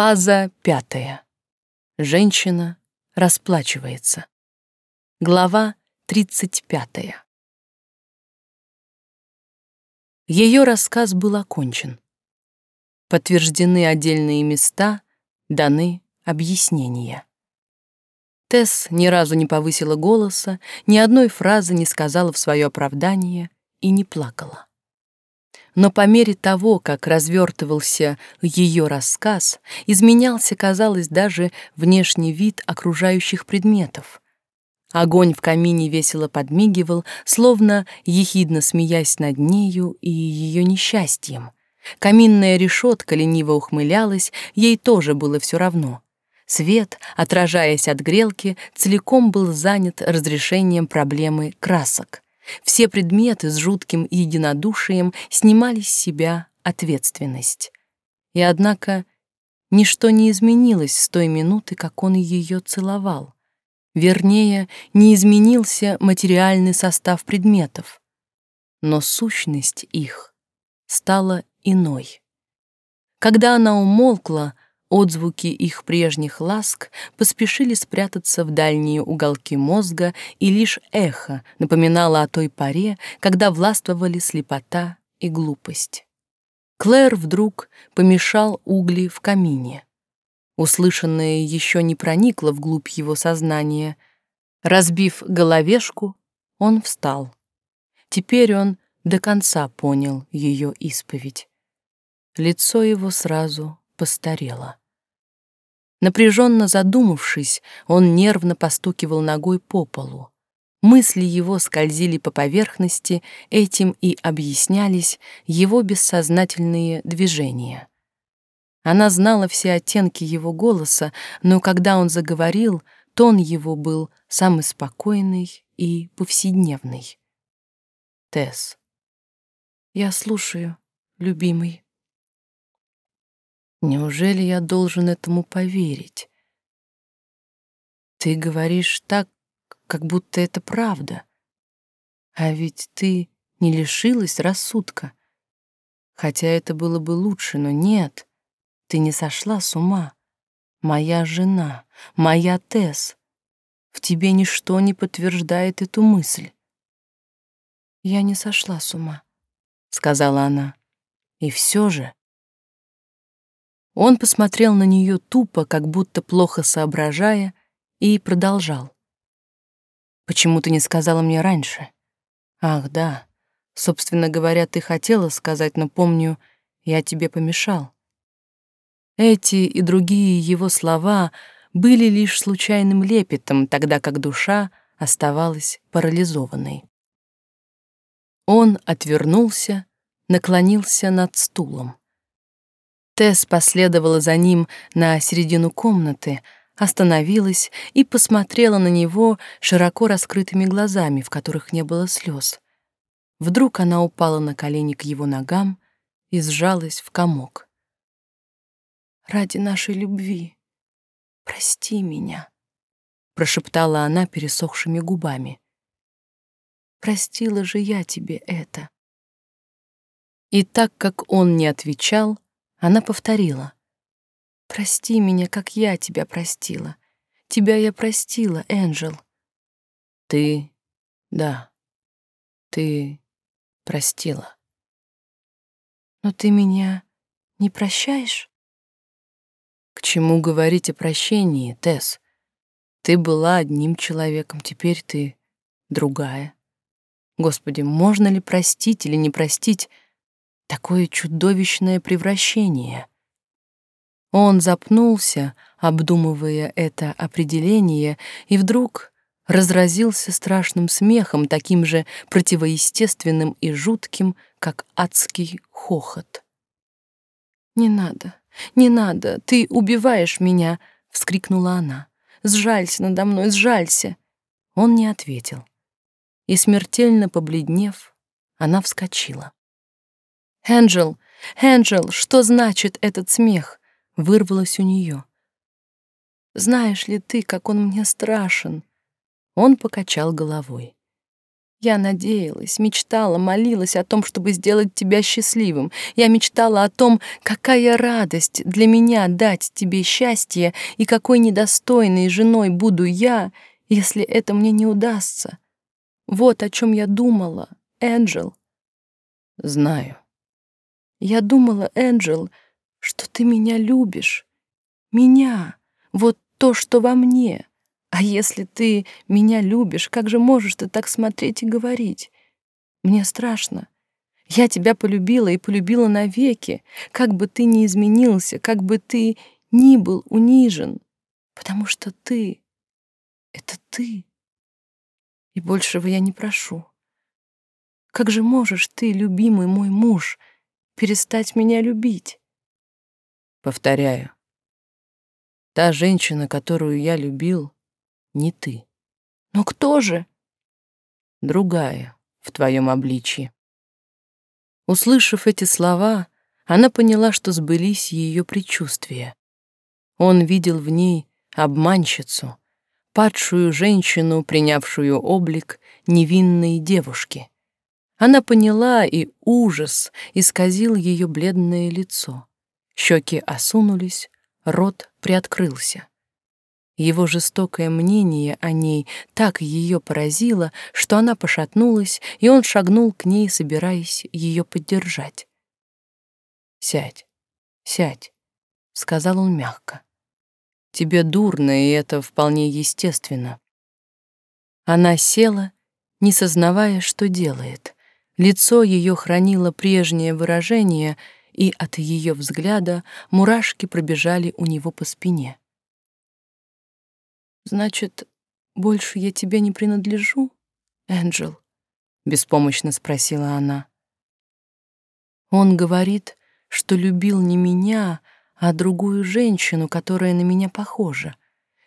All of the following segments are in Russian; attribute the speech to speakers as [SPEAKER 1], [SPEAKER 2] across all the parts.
[SPEAKER 1] Фаза пятая. Женщина расплачивается. Глава тридцать пятая. Ее рассказ был окончен. Подтверждены отдельные места, даны объяснения. Тесс ни разу не повысила голоса, ни одной фразы не сказала в свое оправдание и не плакала. Но по мере того, как развертывался ее рассказ, изменялся, казалось, даже внешний вид окружающих предметов. Огонь в камине весело подмигивал, словно ехидно смеясь над нею и ее несчастьем. Каминная решетка лениво ухмылялась, ей тоже было все равно. Свет, отражаясь от грелки, целиком был занят разрешением проблемы красок. Все предметы с жутким единодушием снимали с себя ответственность. И однако ничто не изменилось с той минуты, как он ее целовал. Вернее, не изменился материальный состав предметов, но сущность их стала иной. Когда она умолкла, отзвуки их прежних ласк поспешили спрятаться в дальние уголки мозга, и лишь эхо напоминало о той поре, когда властвовали слепота и глупость. Клэр вдруг помешал угли в камине. Услышанное еще не проникло вглубь его сознания. Разбив головешку, он встал. Теперь он до конца понял ее исповедь. Лицо его сразу постарело. Напряженно задумавшись, он нервно постукивал ногой по полу. Мысли его скользили по поверхности, этим и объяснялись его бессознательные движения. Она знала все оттенки его голоса, но когда он заговорил, тон его был самый спокойный и повседневный. Тесс. Я слушаю, любимый. Неужели я должен этому поверить? Ты говоришь так, как будто это правда. А ведь ты не лишилась рассудка. Хотя это было бы лучше, но нет. Ты не сошла с ума. Моя жена, моя Тесс. В тебе ничто не подтверждает эту мысль. Я не сошла с ума, сказала она. И все же он посмотрел на нее тупо, как будто плохо соображая, и продолжал. «Почему ты не сказала мне раньше?» «Ах, да. Собственно говоря, ты хотела сказать, но помню, я тебе помешал. Эти и другие его слова были лишь случайным лепетом, тогда как душа оставалась парализованной. Он отвернулся, наклонился над стулом. Тесс последовала за ним на середину комнаты, остановилась и посмотрела на него широко раскрытыми глазами, в которых не было слез. Вдруг она упала на колени к его ногам и сжалась в комок ради нашей любви. Прости меня, прошептала она пересохшими губами. Простила же я тебе это. И так как он не отвечал, она повторила: Прости меня, как я тебя простила. Тебя я простила, Энджел. Ты, да, ты простила. Но ты меня не прощаешь? К чему говорить о прощении, Тесс? Ты была одним человеком, теперь ты другая. Господи, можно ли простить или не простить такое чудовищное превращение? Он запнулся, обдумывая это определение, и вдруг разразился страшным смехом, таким же противоестественным и жутким, как адский хохот. «Не надо, «Не надо, ты убиваешь меня!» — вскрикнула она. «Сжалься надо мной, сжалься!» Он не ответил. И, смертельно побледнев, она вскочила. «Энджел! Энджел! Что значит этот смех?» — вырвалось у нее. «Знаешь ли ты, как он мне страшен?» Он покачал головой. Я надеялась, мечтала, молилась о том, чтобы сделать тебя счастливым. Я мечтала о том, какая радость для меня дать тебе счастье и какой недостойной женой буду я, если это мне не удастся. Вот о чем я думала, Энджел.
[SPEAKER 2] Знаю.
[SPEAKER 1] Я думала, Энджел, что ты меня любишь. Меня. Вот то, что во мне. А если ты меня любишь, как же можешь ты так смотреть и говорить? Мне страшно. Я тебя полюбила и полюбила навеки, как бы ты ни изменился, как бы ты ни был унижен, потому что ты — это ты. И большего я не прошу. Как же можешь ты, любимый мой муж, перестать меня любить?
[SPEAKER 2] Повторяю, та женщина, которую я любил — не ты.
[SPEAKER 1] Но кто же?
[SPEAKER 2] Другая в твоем обличье. Услышав эти слова, она поняла, что сбылись ее предчувствия. Он видел в ней обманщицу, падшую женщину, принявшую облик невинной девушки. Она поняла, и ужас исказил ее бледное лицо. Щеки осунулись, рот приоткрылся. Его жестокое мнение о ней так ее поразило, что она пошатнулась, и он шагнул к ней, собираясь ее поддержать. «Сядь, сядь», — сказал он мягко. «Тебе дурно, и это вполне естественно». Она села, не сознавая, что делает. Лицо ее хранило прежнее выражение, и от ее взгляда мурашки пробежали у него по спине.
[SPEAKER 1] Значит, больше я тебе не принадлежу, Энджел?
[SPEAKER 2] Беспомощно спросила она.
[SPEAKER 1] Он говорит, что любил не меня, а другую женщину, которая на меня похожа.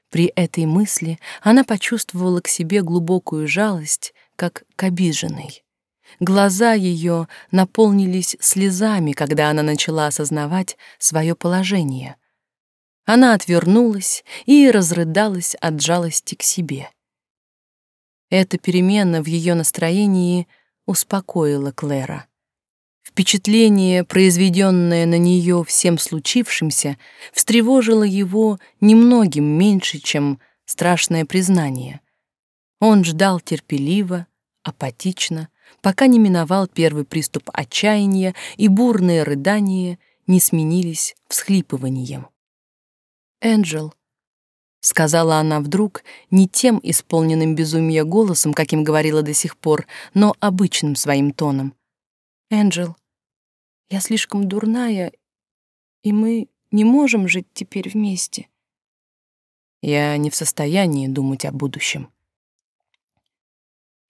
[SPEAKER 1] При этой мысли она почувствовала к себе глубокую жалость, как к обиженной. Глаза ее наполнились слезами, когда она начала осознавать свое положение. Она отвернулась и разрыдалась от жалости к себе. Эта перемена в ее настроении успокоила Клэра. Впечатление, произведенное на нее всем случившимся, встревожило его немногим меньше, чем страшное признание. Он ждал терпеливо, апатично, пока не миновал первый приступ отчаяния, и бурные рыдания не сменились всхлипыванием. «Энджел», — сказала она вдруг, не тем исполненным безумия голосом, каким говорила до сих пор, но обычным своим тоном. «Энджел, я слишком дурная, и мы не можем жить теперь вместе».
[SPEAKER 2] «Я не в состоянии думать о будущем».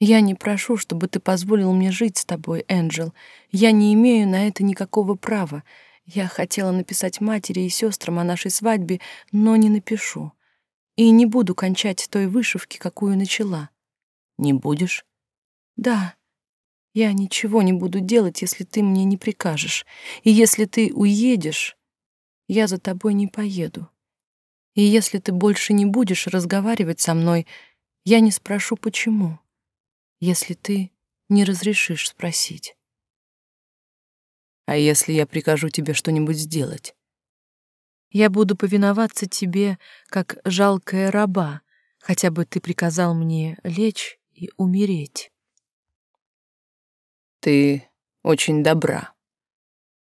[SPEAKER 1] «Я не прошу, чтобы ты позволил мне жить с тобой, Энджел. Я не имею на это никакого права. Я хотела написать матери и сестрам о нашей свадьбе, но не напишу. И не буду кончать той вышивки, какую начала.
[SPEAKER 2] Не будешь?
[SPEAKER 1] Да. Я ничего не буду делать, если ты мне не прикажешь. И если ты уедешь, я за тобой не поеду. И если ты больше не будешь разговаривать со мной, я не спрошу, почему, если ты не разрешишь спросить.
[SPEAKER 2] А если я прикажу тебе что-нибудь сделать?
[SPEAKER 1] Я буду повиноваться тебе, как жалкая раба, хотя бы ты приказал мне лечь и умереть.
[SPEAKER 2] Ты очень добра.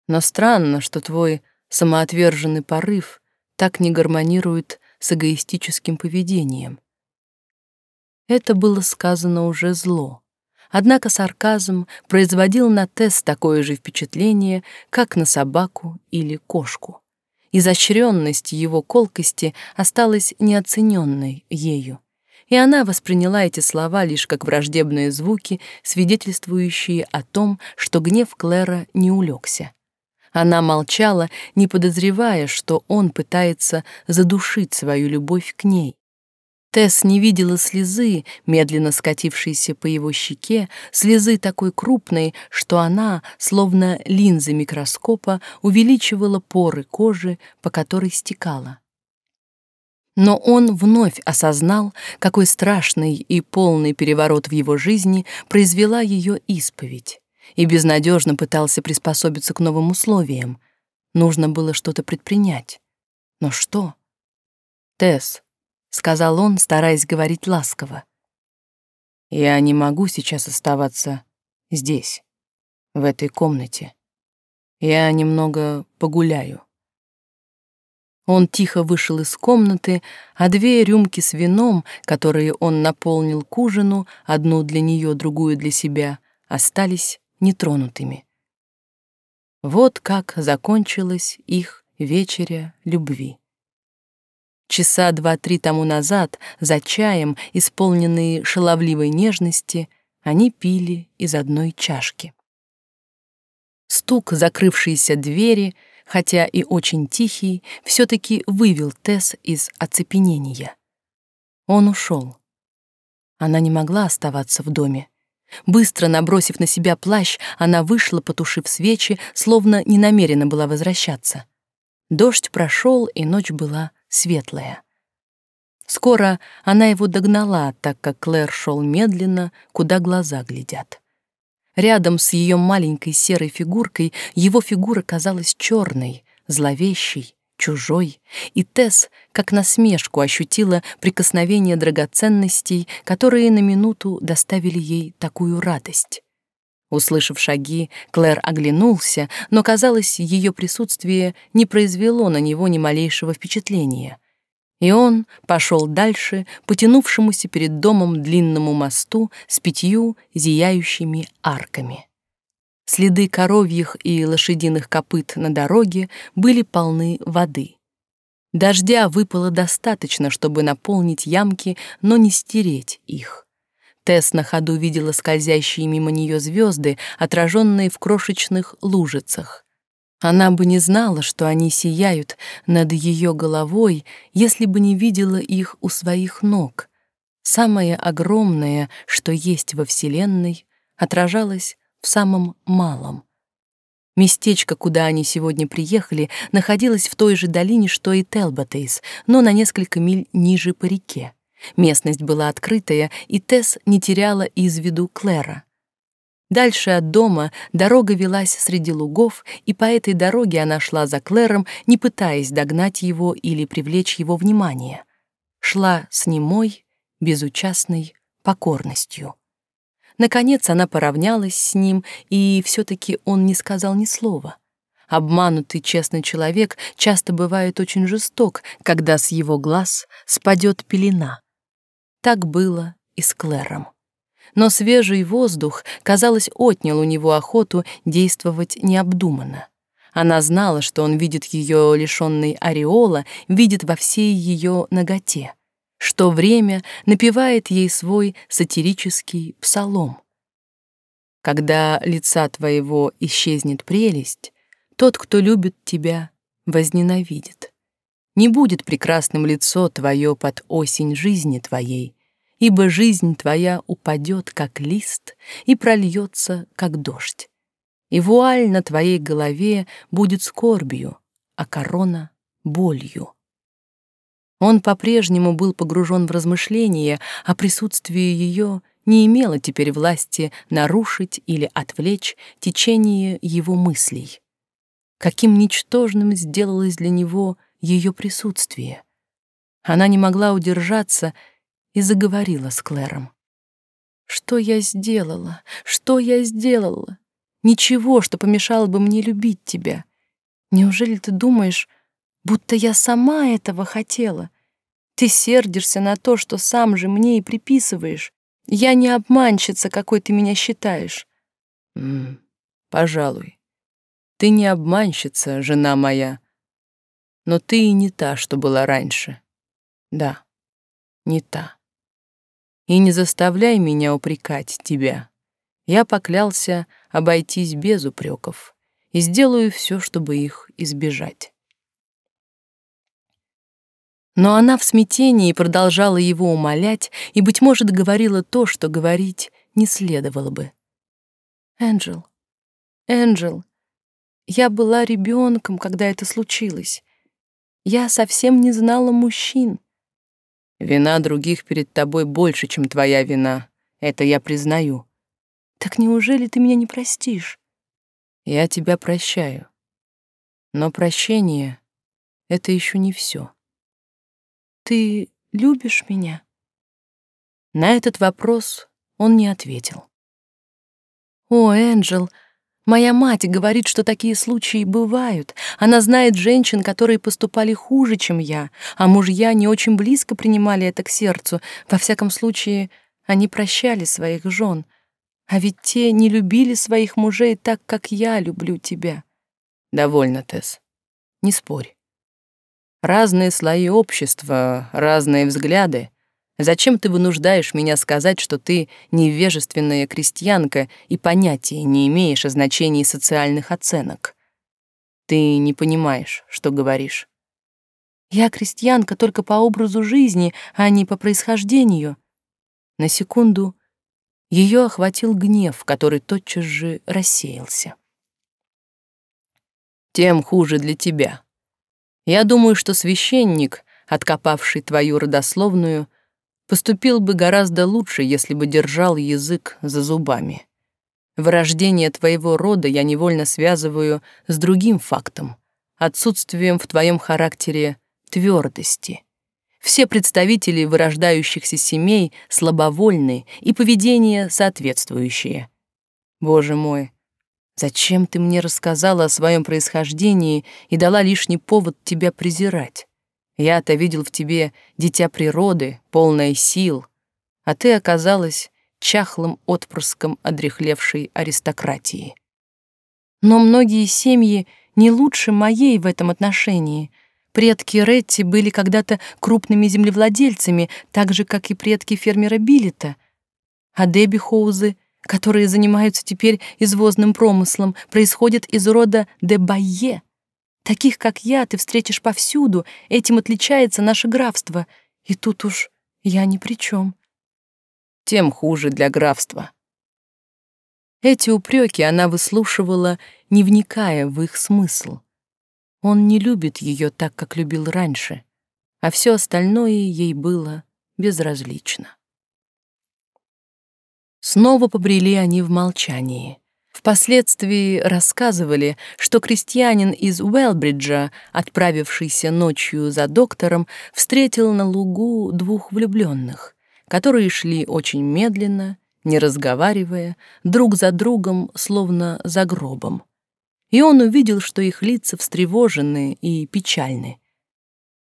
[SPEAKER 2] Но странно, что твой самоотверженный порыв так не гармонирует с эгоистическим поведением. Это было сказано уже зло. Однако сарказм производил на Тесс такое же впечатление, как на собаку или кошку. Изощренность его колкости осталась неоцененной ею, и она восприняла эти слова лишь как враждебные звуки, свидетельствующие о том, что гнев Клэра не улегся. Она молчала, не подозревая, что он пытается задушить свою любовь к ней, Тесс не видела слезы, медленно скатившейся по его щеке, слезы такой крупной, что она, словно линза микроскопа, увеличивала поры кожи, по которой стекала. Но он вновь осознал, какой страшный и полный переворот в его жизни произвела ее исповедь, и безнадежно пытался приспособиться к новым условиям. Нужно было что-то предпринять. Но что? «Тесс», — сказал он, стараясь говорить ласково, — «я не могу сейчас оставаться здесь, в этой комнате. Я немного погуляю». Он тихо вышел из комнаты, а две рюмки с вином, которые он наполнил к ужину, одну для нее, другую для себя, остались нетронутыми. Вот как закончилась их вечеря любви. Часа два-три тому назад, за чаем, исполненные шаловливой нежности, они пили из одной чашки. Стук закрывшейся двери — хотя и очень тихий, все-таки вывел Тесс из оцепенения. Он ушел. Она не могла оставаться в доме. Быстро набросив на себя плащ, она вышла, потушив свечи, словно не намерена была возвращаться. Дождь прошел, и ночь была светлая. Скоро она его догнала, так как Клэр шел медленно, куда глаза глядят. Рядом с ее маленькой серой фигуркой его фигура казалась черной, зловещей, чужой, и Тесс, как насмешку, ощутила прикосновение драгоценностей, которые на минуту доставили ей такую радость. Услышав шаги, Клэр оглянулся, но, казалось, ее присутствие не произвело на него ни малейшего впечатления. И он пошел дальше, потянувшемуся перед домом длинному мосту с пятью зияющими арками. Следы коровьих и лошадиных копыт на дороге были полны воды. Дождя выпало достаточно, чтобы наполнить ямки, но не стереть их. Тесс на ходу видела скользящие мимо нее звезды, отраженные в крошечных лужицах. Она бы не знала, что они сияют над ее головой, если бы не видела их у своих ног. Самое огромное, что есть во Вселенной, отражалось в самом малом. Местечко, куда они сегодня приехали, находилось в той же долине, что и Телботейс, но на несколько миль ниже по реке. Местность была открытая, и Тесс не теряла из виду Клэра. Дальше от дома дорога велась среди лугов, и по этой дороге она шла за Клэром, не пытаясь догнать его или привлечь его внимание. Шла с немой, безучастной покорностью. Наконец она поравнялась с ним, и все таки он не сказал ни слова. Обманутый честный человек часто бывает очень жесток, когда с его глаз спадет пелена. Так было и с Клэром но свежий воздух, казалось, отнял у него охоту действовать необдуманно. Она знала, что он видит ее лишенной ореола, видит во всей ее ноготе, что время напевает ей свой сатирический псалом. Когда лица твоего исчезнет прелесть, тот, кто любит тебя, возненавидит. Не будет прекрасным лицо твое под осень жизни твоей, ибо жизнь твоя упадет, как лист, и прольется, как дождь. И вуаль на твоей голове будет скорбью, а корона — болью. Он по-прежнему был погружен в размышления, а присутствие ее не имело теперь власти нарушить или отвлечь течение его мыслей. Каким ничтожным сделалось для него ее присутствие. Она не могла удержаться и заговорила с Клэром. «Что я сделала? Что я сделала? Ничего, что помешало бы мне любить тебя. Неужели ты думаешь, будто я сама этого хотела? Ты сердишься на то, что сам же мне и приписываешь. Я не обманщица, какой ты меня считаешь».
[SPEAKER 1] «М -м, «Пожалуй. Ты не обманщица, жена моя, но ты и не та, что была раньше. Да, не та» и не заставляй меня упрекать тебя. Я поклялся обойтись без упреков и сделаю все, чтобы их избежать.
[SPEAKER 2] Но она в смятении продолжала его умолять и, быть может, говорила то, что говорить не следовало бы. «Энджел, Энджел, я была ребенком, когда это случилось. Я совсем не знала мужчин. Вина других перед тобой больше, чем твоя вина. Это я признаю.
[SPEAKER 1] Так неужели ты меня не простишь?
[SPEAKER 2] Я тебя прощаю. Но прощение — это еще не все.
[SPEAKER 1] Ты любишь меня?
[SPEAKER 2] На этот вопрос он не ответил.
[SPEAKER 1] О, Энджел, моя мать говорит, что такие случаи бывают. Она знает женщин, которые поступали хуже, чем я, а мужья не очень близко принимали это к сердцу. Во всяком случае, они прощали своих жен. А ведь те не любили своих мужей так, как я люблю тебя.
[SPEAKER 2] Довольно, Тесс. Не спорь. Разные слои общества, разные взгляды. Зачем ты вынуждаешь меня сказать, что ты невежественная крестьянка и понятия не имеешь о значении социальных оценок? Ты не понимаешь, что говоришь.
[SPEAKER 1] Я крестьянка только по образу жизни, а не по происхождению.
[SPEAKER 2] На секунду ее охватил гнев, который тотчас же рассеялся. Тем хуже для тебя. Я думаю, что священник, откопавший твою родословную, поступил бы гораздо лучше, если бы держал язык за зубами. Вырождение твоего рода я невольно связываю с другим фактом — отсутствием в твоем характере твердости. Все представители вырождающихся семей слабовольны и поведение соответствующее. Боже мой, зачем ты мне рассказала о своем происхождении и дала лишний повод тебя презирать? Я-то видел в тебе дитя природы, полное сил, а ты оказалась чахлым отпрыском одрехлевшей аристократии.
[SPEAKER 1] Но многие семьи не лучше моей в этом отношении — Предки Ретти были когда-то крупными землевладельцами, так же, как и предки фермера Биллета. А Дебби Хоузы, которые занимаются теперь извозным промыслом, происходят из рода де Байе. Таких, как я, ты встретишь повсюду, этим отличается наше графство. И тут уж я ни при чем.
[SPEAKER 2] Тем хуже для графства. Эти упреки она выслушивала, не вникая в их смысл. Он не любит ее так, как любил раньше, а все остальное ей было безразлично. Снова побрели они в молчании. Впоследствии рассказывали, что крестьянин из Уэлбриджа, отправившийся ночью за доктором, встретил на лугу двух влюбленных, которые шли очень медленно, не разговаривая, друг за другом, словно за гробом и он увидел, что их лица встревожены и печальны.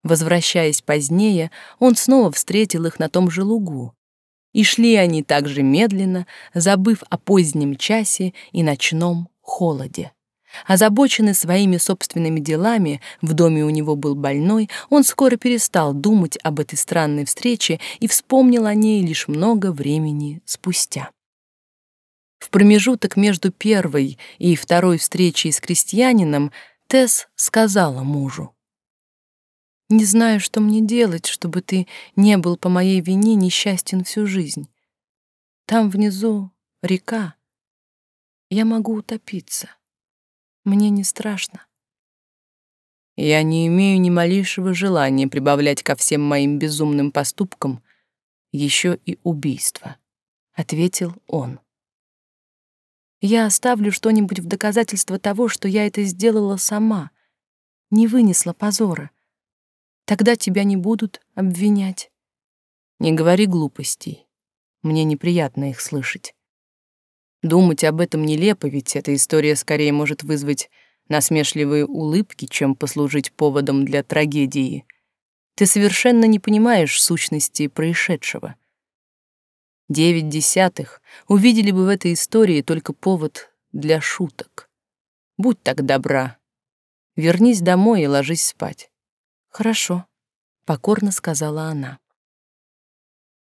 [SPEAKER 2] Возвращаясь позднее, он снова встретил их на том же лугу. И шли они также медленно, забыв о позднем часе и ночном холоде. Озабоченный своими собственными делами, в доме у него был больной, он скоро перестал думать об этой странной встрече и вспомнил о ней лишь много времени спустя. В промежуток между первой и второй встречей с крестьянином Тесс сказала мужу.
[SPEAKER 1] «Не знаю, что мне делать, чтобы ты не был по моей вине несчастен всю жизнь. Там внизу река. Я могу утопиться. Мне не страшно».
[SPEAKER 2] «Я не имею ни малейшего желания прибавлять ко всем моим безумным поступкам еще и убийство», — ответил он.
[SPEAKER 1] Я оставлю что-нибудь в доказательство того, что я это сделала сама, не вынесла позора. Тогда тебя не будут обвинять.
[SPEAKER 2] Не говори глупостей. Мне неприятно их слышать. Думать об этом нелепо, ведь эта история скорее может вызвать насмешливые улыбки, чем послужить поводом для трагедии. Ты совершенно не понимаешь сущности происшедшего — Девять десятых увидели бы в этой истории только повод для шуток. Будь так добра. Вернись домой и ложись спать.
[SPEAKER 1] Хорошо, покорно сказала она.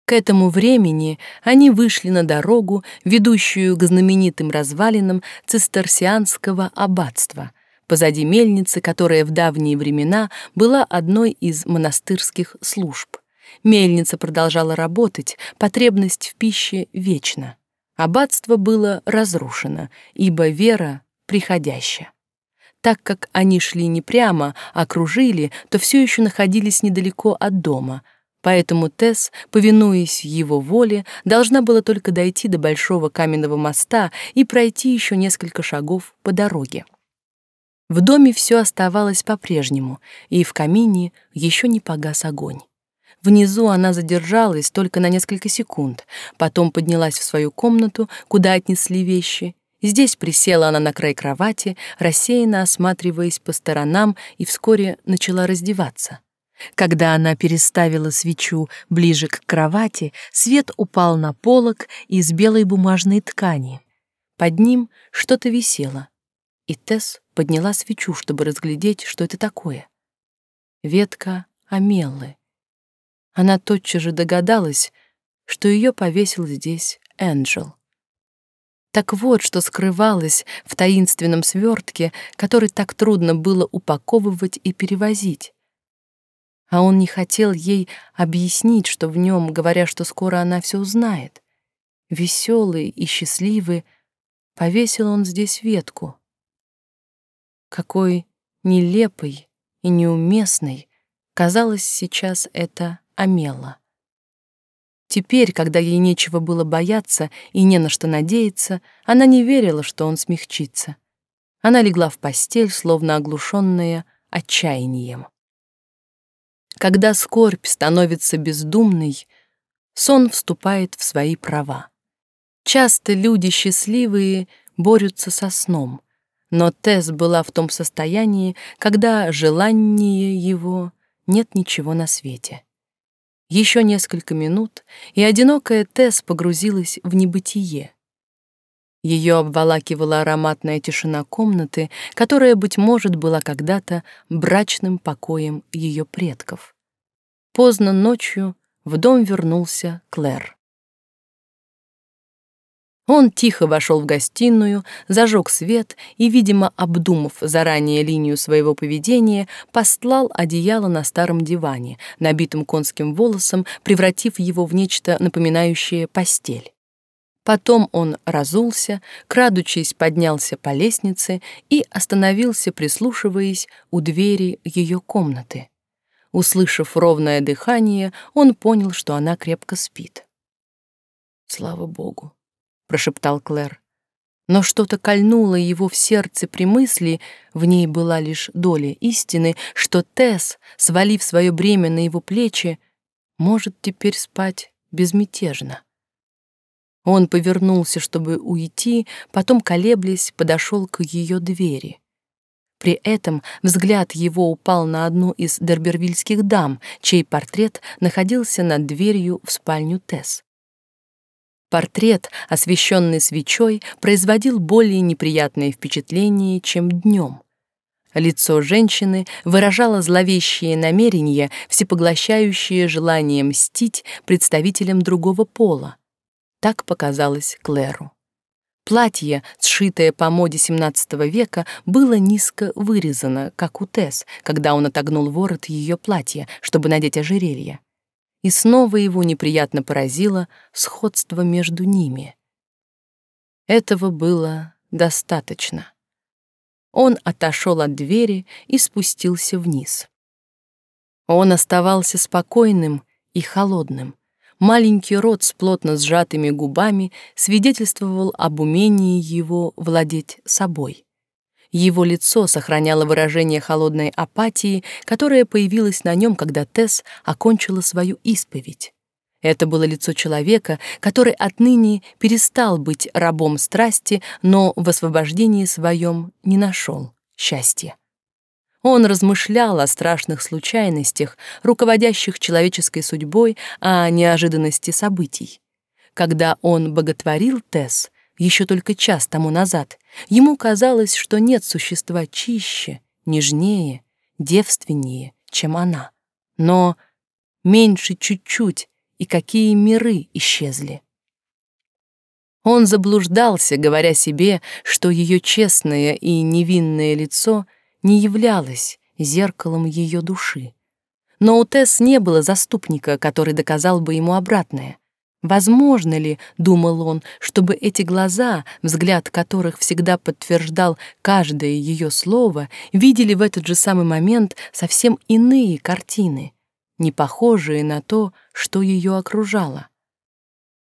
[SPEAKER 2] К этому времени они вышли на дорогу, ведущую к знаменитым развалинам цистерсианского аббатства, позади мельницы, которая в давние времена была одной из монастырских служб. Мельница продолжала работать, потребность в пище вечна. Аббатство было разрушено, ибо вера приходящая. Так как они шли не прямо, а кружили, то все еще находились недалеко от дома. Поэтому Тесс, повинуясь его воле, должна была только дойти до большого каменного моста и пройти еще несколько шагов по дороге. В доме все оставалось по-прежнему, и в камине еще не погас огонь. Внизу она задержалась только на несколько секунд, потом поднялась в свою комнату, куда отнесли вещи. Здесь присела она на край кровати, рассеянно осматриваясь по сторонам, и вскоре начала раздеваться. Когда она переставила свечу ближе к кровати, свет упал на полок из белой бумажной ткани. Под ним что-то висело, и Тесс подняла свечу, чтобы разглядеть, что это такое. Ветка амеллы. Она тотчас же догадалась, что ее повесил здесь Энджел. Так вот, что скрывалось в таинственном свертке, который так трудно было упаковывать и перевозить а он не хотел ей объяснить, что в нем, говоря, что скоро она все узнает. Веселый и счастливый, повесил он здесь ветку. Какой нелепой и неуместной казалось сейчас это Амела. Теперь, когда ей нечего было бояться и не на что надеяться, она не верила, что он смягчится. Она легла в постель, словно оглушенная отчаянием. Когда скорбь становится бездумной, сон вступает в свои права. Часто люди счастливые борются со сном, но Тесс была в том состоянии, когда желание его нет ничего на свете. Еще несколько минут, и одинокая Тесс погрузилась в небытие. Ее обволакивала ароматная тишина комнаты, которая, быть может, была когда-то брачным покоем ее предков. Поздно ночью в дом вернулся Клэр. Он тихо вошел в гостиную, зажег свет и, видимо, обдумав заранее линию своего поведения, постлал одеяло на старом диване, набитом конским волосом, превратив его в нечто напоминающее постель. Потом он разулся, крадучись поднялся по лестнице и остановился, прислушиваясь у двери ее комнаты. Услышав ровное дыхание, он понял, что она крепко спит. «Слава Богу», — прошептал Клэр. Но что-то кольнуло его в сердце при мысли, в ней была лишь доля истины, что Тесс, свалив свое бремя на его плечи, может теперь спать безмятежно. Он повернулся, чтобы уйти, потом, колеблясь, подошел к ее двери. При этом взгляд его упал на одну из дербервильских дам, чей портрет находился над дверью в спальню Тесс. Портрет, освещенный свечой, производил более неприятное впечатление, чем днем. Лицо женщины выражало зловещие намерения, всепоглощающее желание мстить представителям другого пола. Так показалось Клэру. Платье, сшитое по моде XVII века, было низко вырезано, как у Тесс, когда он отогнул ворот ее платья, чтобы надеть ожерелье. И снова его неприятно поразило сходство между ними. Этого было достаточно. Он отошел от двери и спустился вниз. Он оставался спокойным и холодным, Маленький рот с плотно сжатыми губами свидетельствовал об умении его владеть собой. Его лицо сохраняло выражение холодной апатии, которое появилось на нем, когда Тесс окончила свою исповедь. Это было лицо человека, который отныне перестал быть рабом страсти, но в освобождении своем не нашел счастья. Он размышлял о страшных случайностях, руководящих человеческой судьбой, о неожиданности событий. Когда он боготворил Тесс, еще только час тому назад, ему казалось, что нет существа чище, нежнее, девственнее, чем она. Но меньше чуть-чуть, и какие миры исчезли. Он заблуждался, говоря себе, что ее честное и невинное лицо — не являлась зеркалом ее души. Но у Тесс не было заступника, который доказал бы ему обратное. Возможно ли, думал он, чтобы эти глаза, взгляд которых всегда подтверждал каждое ее слово, видели в этот же самый момент совсем иные картины? не похожие на то, что ее окружало.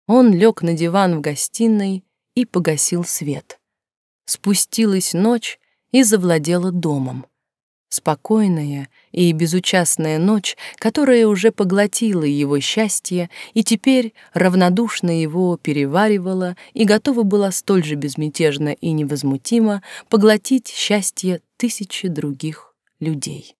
[SPEAKER 2] Он лег на диван в гостиной и погасил свет. Спустилась ночь и завладела домом. Спокойная и безучастная ночь, которая уже поглотила его счастье и теперь равнодушно его переваривала и готова была столь же безмятежно и невозмутимо поглотить счастье тысячи других людей.